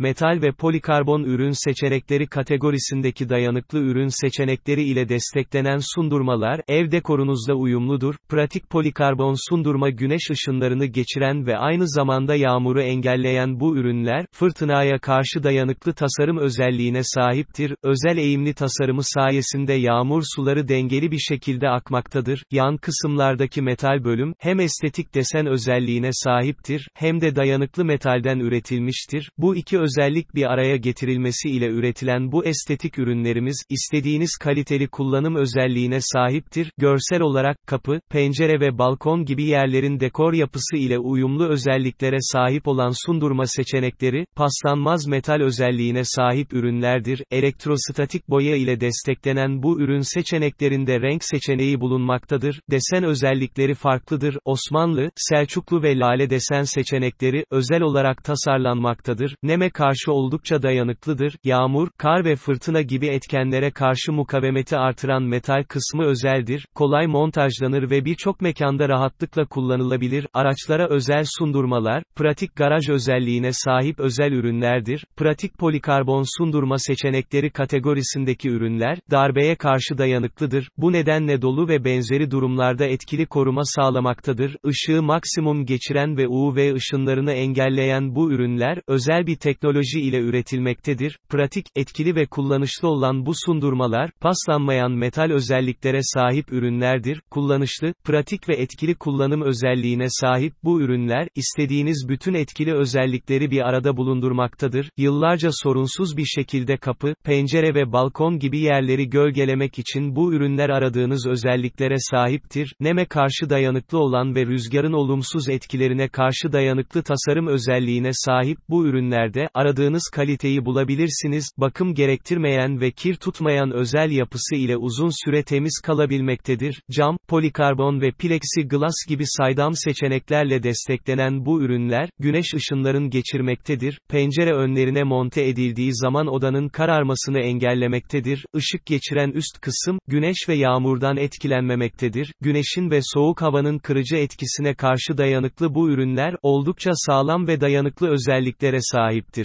metal ve polikarbon ürün seçenekleri kategorisindeki dayanıklı ürün seçenekleri ile desteklenen sundurmalar, ev dekorunuzla uyumludur, pratik polikarbon sundurma güneş ışınlarını geçiren ve aynı zamanda yağmuru engelleyen bu ürünler, fırtınaya karşı dayanıklı tasarım özelliğine sahiptir, özel eğimli tasarımı sayesinde yağmur suları dengeli bir şekilde akmaktadır, yan kısımlardaki metal bölüm, hem estetik desen özelliğine sahiptir, hem de dayanıklı metalden üretilmiştir, bu iki özellik bir araya getirilmesi ile üretilen bu estetik ürünlerimiz, istediğiniz kaliteli kullanım özelliğine sahiptir, görsel olarak, kapı, pencere ve balkon gibi yerlerin dekor yapısı ile uyumlu özelliklere sahip olan sundurma seçenekleri, paslanmaz metal özelliğine sahip ürünlerdir, elektrostatik boya ile desteklenen bu ürün seçeneklerinde renk seçeneği bulunmaktadır, desen özellikleri farklıdır, Osmanlı, Selçuklu ve Lale desen seçenekleri, özel olarak tasarlanmaktadır, neme karşı oldukça dayanıklıdır, yağmur, kar ve fırtına gibi etkenlere karşı mukavemeti artıran metal kısmı özeldir, kolay montajlanır ve birçok mekanda rahatlıkla kullanılabilir, araçlara özel sundurmalar, pratik garaj özelliğine sahip özel ürünlerdir, pratik polikarbon sundurma seçenekleri kategorisindeki ürünler, darbeye karşı dayanıklıdır, bu nedenle dolu ve benzeri durumlarda etkili koruma sağlamaktadır, ışığı maksimum geçiren ve UV ışınlarını engelleyen bu ürünler, özel bir teknoloji ile üretilmektedir, pratik, etkili ve kullanışlı olan bu sundurmalar, paslanmayan metal özelliklere sahip ürünlerdir, kullanışlı, pratik ve etkili kullanım özelliğine sahip bu ürünler, istediğiniz bütün etkili özellikleri bir arada bulundurmaktadır, yıllarca sorunsuz bir şekilde kapı, pencere ve balkon gibi yerleri gölgelemek için bu ürünler aradığınız özelliklere sahiptir, neme karşı dayanıklı olan ve rüzgarın olumsuz etkilerine karşı dayanıklı tasarım özelliğine sahip bu ürünlerde, aradığınız kaliteyi bulabilirsiniz, bakım gerektirmeyen ve kir tutmayan özel yapısı ile uzun süre temiz kalabilmektedir, cam, polikarbon ve plexiglas gibi saydam seçeneklerle desteklenen bu ürünler, güneş ışınların geçirmektedir, pencere önlerine monte edildiği zaman odanın kararmasını engellemektedir, ışık geçiren üst kısım, güneş ve yağmurdan etkilenmemektedir, güneşin ve soğuk havanın kırıcı etkisine karşı dayanıklı bu ürünler, oldukça sağlam ve dayanıklı özelliklere sahiptir.